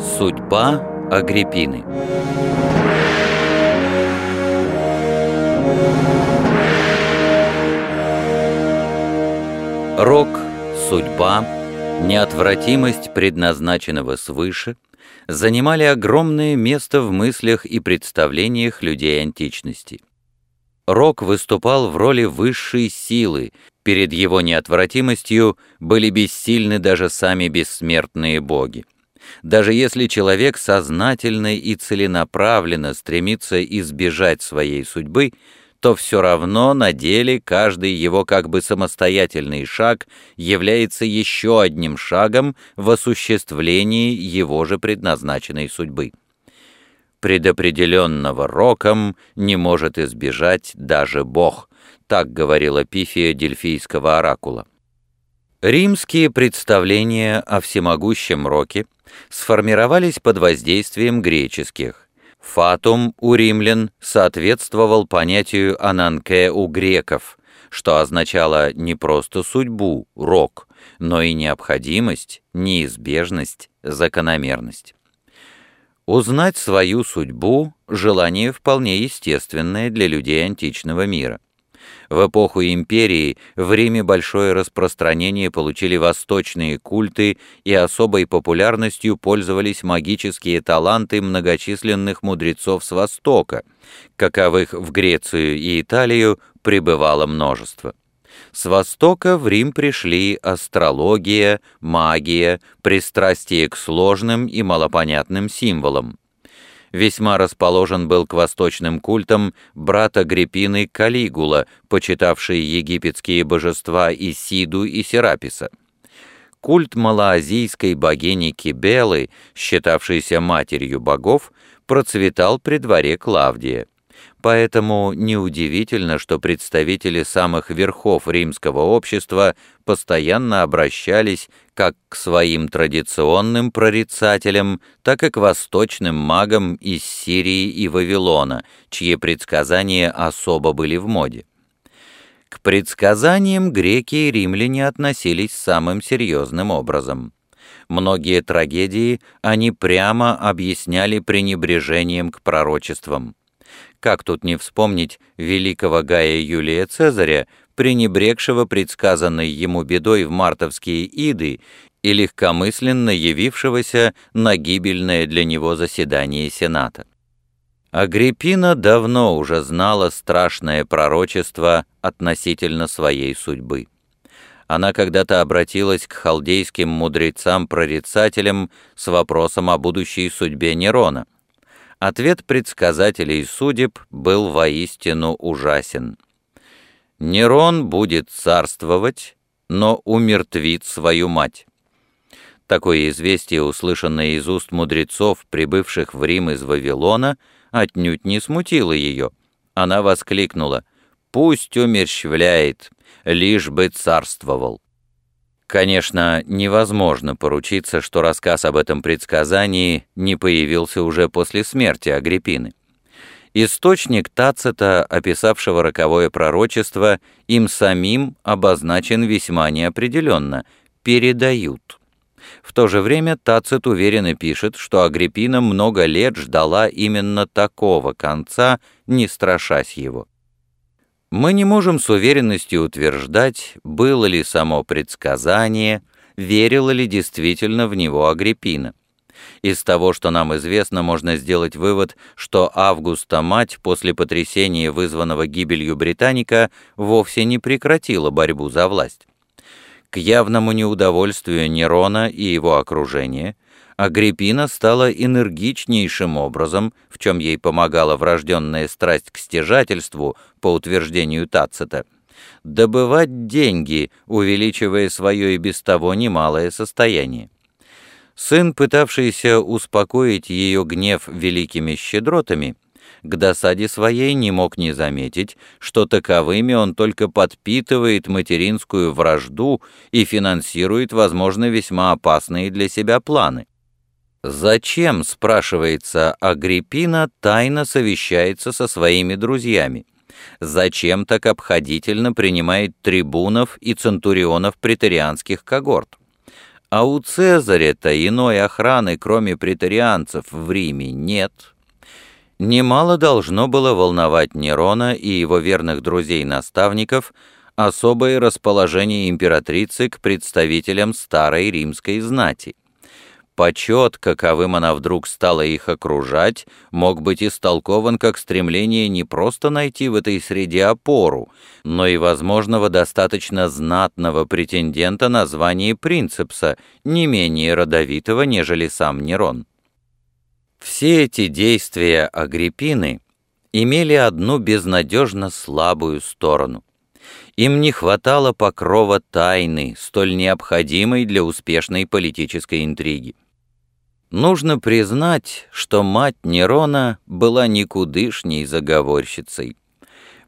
Судьба Агриппины Рок, судьба, неотвратимость предназначенного свыше занимали огромное место в мыслях и представлениях людей античности. Рок выступал в роли высшей силы, перед его неотвратимостью были бессильны даже сами бессмертные боги. Даже если человек сознательно и целенаправленно стремится избежать своей судьбы, то все равно на деле каждый его как бы самостоятельный шаг является еще одним шагом в осуществлении его же предназначенной судьбы. Предопределенного роком не может избежать даже Бог, так говорила Пифия Дельфийского оракула. Римские представления о всемогущем роке сформировались под воздействием греческих. Фатум у римлян соответствовал понятию ананке у греков, что означало не просто судьбу, рок, но и необходимость, неизбежность, закономерность. Узнать свою судьбу – желание вполне естественное для людей античного мира. В эпоху империи в Риме большое распространение получили восточные культы и особой популярностью пользовались магические таланты многочисленных мудрецов с Востока, каковых в Грецию и Италию прибывало множество. С Востока в Рим пришли астрология, магия, пристрастие к сложным и малопонятным символам весьма расположен был к восточным культам брат Агриппины Калигула, почитавший египетские божества Исиду и Сераписа. Культ малоазийской богини Кибелы, считавшейся матерью богов, процветал при дворе Клавдия. Поэтому неудивительно, что представители самых верхов римского общества постоянно обращались как к своим традиционным прорицателям, так и к восточным магам из Сирии и Вавилона, чьи предсказания особо были в моде. К предсказаниям греки и римляне относились самым серьезным образом. Многие трагедии они прямо объясняли пренебрежением к пророчествам. Как тут не вспомнить великого Гая Юлия Цезаря, пренебрегшего предсказанной ему бедой в мартовские иды и легкомысленно явившегося на гибельное для него заседание Сената. Агриппина давно уже знала страшное пророчество относительно своей судьбы. Она когда-то обратилась к халдейским мудрецам-прорицателям с вопросом о будущей судьбе Нерона – Ответ предсказателей судеб был воистину ужасен. Нерон будет царствовать, но умертвит свою мать. Такое известие, услышанное из уст мудрецов, прибывших в Рим из Вавилона, отнюдь не смутило ее. Она воскликнула «Пусть умерщвляет, лишь бы царствовал». Конечно, невозможно поручиться, что рассказ об этом предсказании не появился уже после смерти Агриппины. Источник Тацита, описавшего роковое пророчество, им самим обозначен весьма неопределенно – «передают». В то же время Тацит уверенно пишет, что Агриппина много лет ждала именно такого конца, не страшась его. Мы не можем с уверенностью утверждать, было ли само предсказание, верила ли действительно в него Агриппина. Из того, что нам известно, можно сделать вывод, что Августа мать после потрясения, вызванного гибелью Британика, вовсе не прекратила борьбу за власть. К явному неудовольствию Нерона и его окружения – Агриппина стала энергичнейшим образом, в чем ей помогала врожденная страсть к стяжательству, по утверждению Тацита, добывать деньги, увеличивая свое и без того немалое состояние. Сын, пытавшийся успокоить ее гнев великими щедротами, к досаде своей не мог не заметить, что таковыми он только подпитывает материнскую вражду и финансирует, возможно, весьма опасные для себя планы. Зачем, спрашивается, Агриппина тайно совещается со своими друзьями? Зачем так обходительно принимает трибунов и центурионов претерианских когорт? А у Цезаря-то иной охраны, кроме претарианцев, в Риме нет. Немало должно было волновать Нерона и его верных друзей-наставников особое расположение императрицы к представителям старой римской знати. Почет, каковым она вдруг стала их окружать, мог быть истолкован как стремление не просто найти в этой среде опору, но и возможного достаточно знатного претендента на звание принцепса, не менее родовитого, нежели сам Нерон. Все эти действия Агриппины имели одну безнадежно слабую сторону. Им не хватало покрова тайны, столь необходимой для успешной политической интриги. Нужно признать, что мать Нерона была никудышней заговорщицей.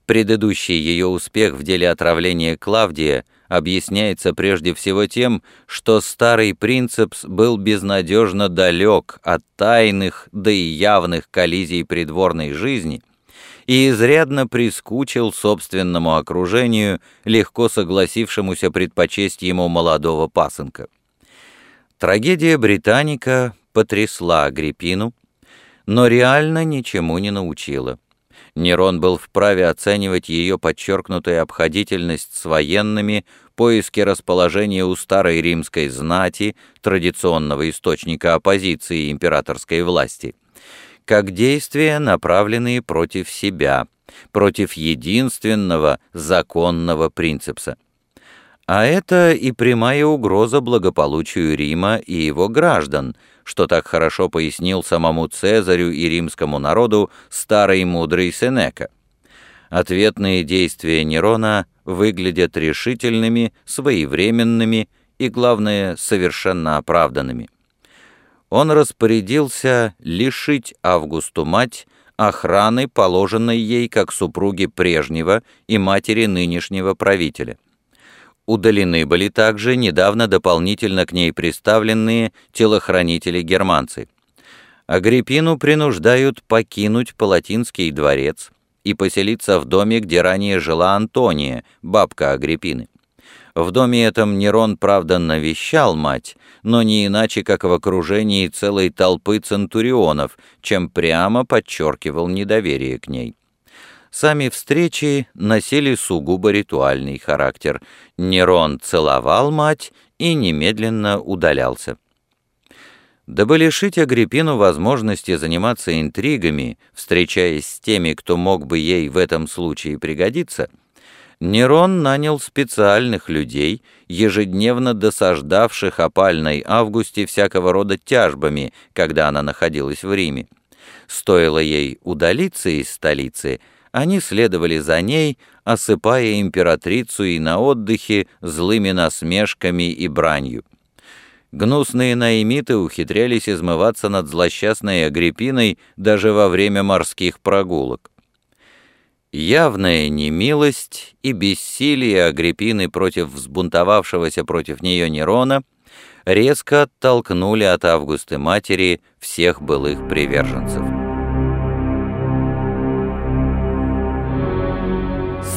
Предыдущий ее успех в деле отравления Клавдия объясняется прежде всего тем, что старый принцепс был безнадежно далек от тайных, да и явных коллизий придворной жизни и изрядно прискучил собственному окружению, легко согласившемуся предпочесть ему молодого пасынка. Трагедия Британика потрясла Агриппину, но реально ничему не научила. Нерон был вправе оценивать ее подчеркнутую обходительность с военными, поиски расположения у старой римской знати, традиционного источника оппозиции императорской власти, как действия, направленные против себя, против единственного законного принципса. А это и прямая угроза благополучию Рима и его граждан, что так хорошо пояснил самому Цезарю и римскому народу старый мудрый Сенека. Ответные действия Нерона выглядят решительными, своевременными и, главное, совершенно оправданными. Он распорядился лишить Августу мать охраны, положенной ей как супруге прежнего и матери нынешнего правителя. Удалены были также недавно дополнительно к ней представленные телохранители-германцы. Агриппину принуждают покинуть Палатинский дворец и поселиться в доме, где ранее жила Антония, бабка Агриппины. В доме этом Нерон, правда, навещал мать, но не иначе, как в окружении целой толпы центурионов, чем прямо подчеркивал недоверие к ней. Сами встречи носили сугубо ритуальный характер. Нерон целовал мать и немедленно удалялся. Дабы лишить Агриппину возможности заниматься интригами, встречаясь с теми, кто мог бы ей в этом случае пригодиться, Нерон нанял специальных людей, ежедневно досаждавших опальной Августе всякого рода тяжбами, когда она находилась в Риме. Стоило ей удалиться из столицы – они следовали за ней, осыпая императрицу и на отдыхе злыми насмешками и бранью. Гнусные наимиты ухитрялись измываться над злосчастной Агриппиной даже во время морских прогулок. Явная немилость и бессилие Агриппины против взбунтовавшегося против нее Нерона резко оттолкнули от Августы матери всех былых приверженцев.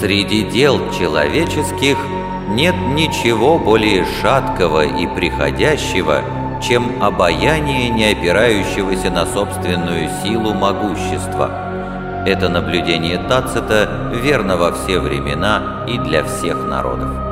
Среди дел человеческих нет ничего более шаткого и приходящего, чем обаяние, не опирающегося на собственную силу могущества. Это наблюдение Тацита верно во все времена и для всех народов.